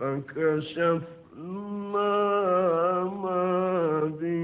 فكشفنا ما به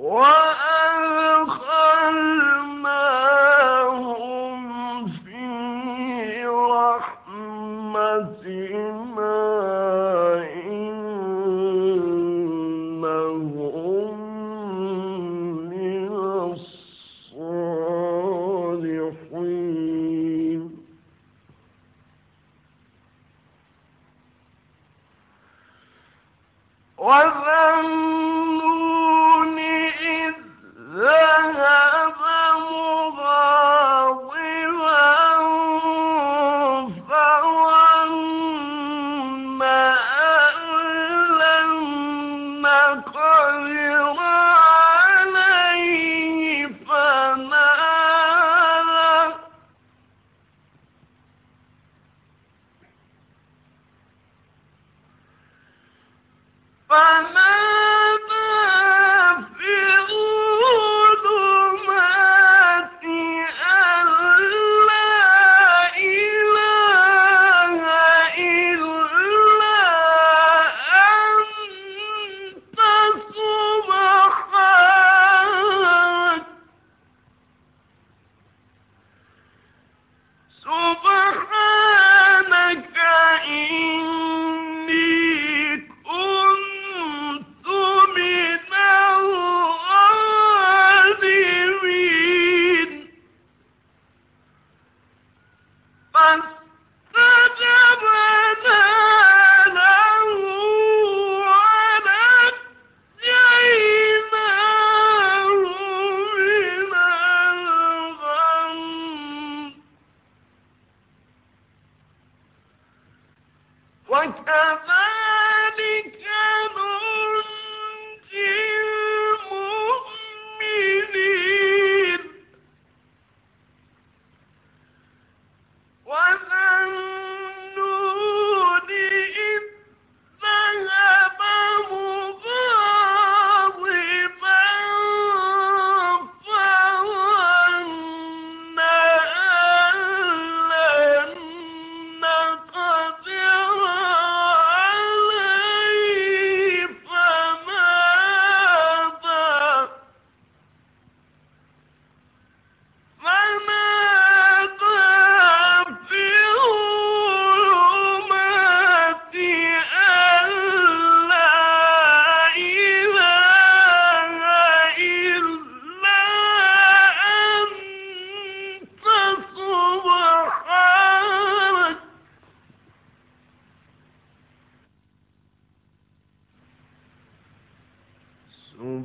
What? Mom.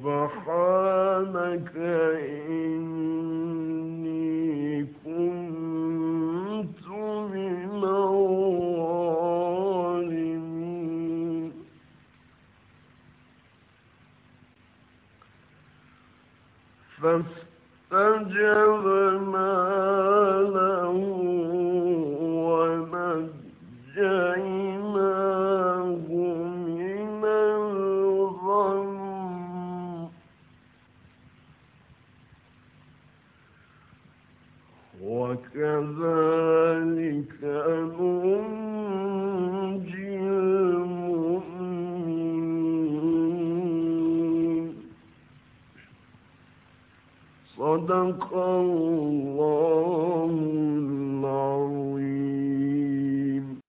سبحانك إن وكذلك ننجي صدق الله